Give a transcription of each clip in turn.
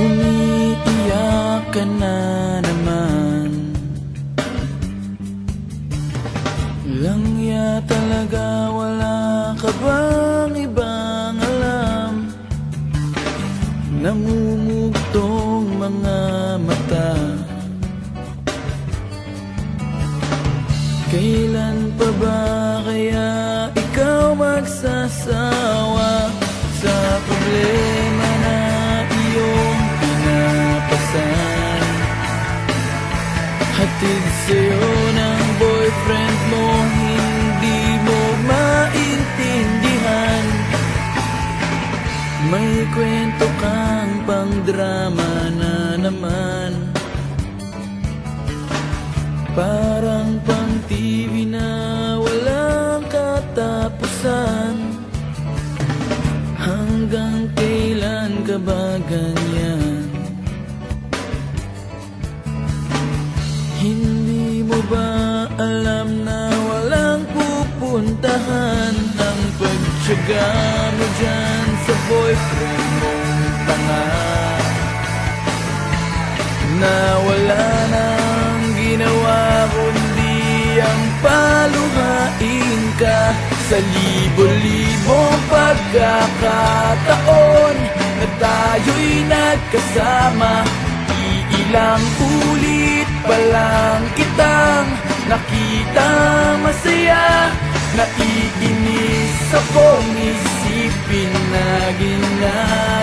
Umiiyak ka na naman. Langya talaga wala ka bang ibang alam? Namumugtong mga mata. Kailan pa ba kaya ikaw magsasawa kwento kang pang drama na naman. Parang pang TV na walang katapusan. Hanggang kailan ka ba ganyan? Hindi mo ba alam na walang pupuntahan Ang pagtsaga mo dyan boyfriend mong tanga. Na wala nang ginawa kundi ang paluhain ka Sa libo-libong pagkakataon Na tayo'y nagkasama. Iilang ulit pa lang kitang nakita masaya. Naiinis akong isipin na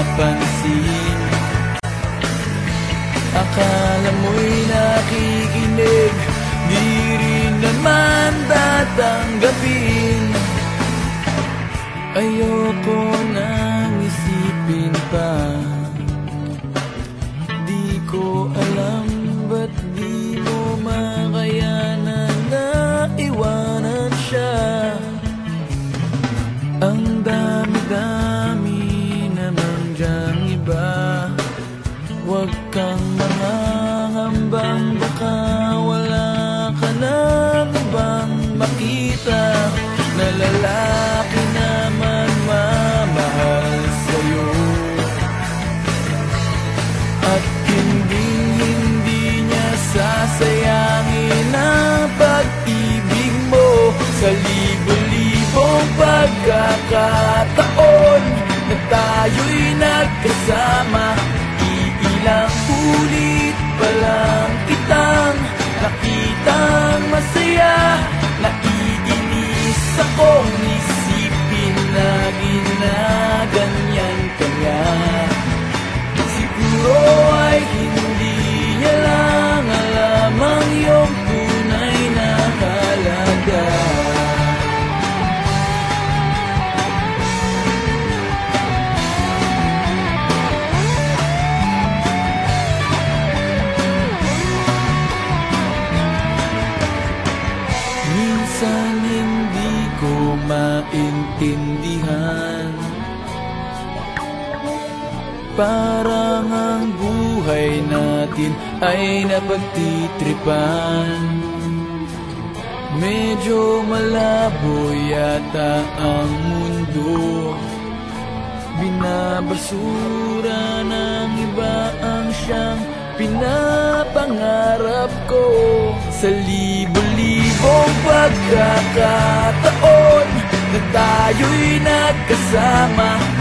pinapansin Akala mo'y nakikinig Di rin naman tatanggapin. Ayoko nang isipin pa pagkakataon Na tayo'y nagkasama. Iilang ulit pa lang kitang Nakitang masaya maintindihan Parang ang buhay natin ay napagtitripan. Medyo malabo yata ang mundo. Binabasura ng iba ang siyang pinapangarap ko. Sa libo-libong pagkakataon Na tayo'y nagkasama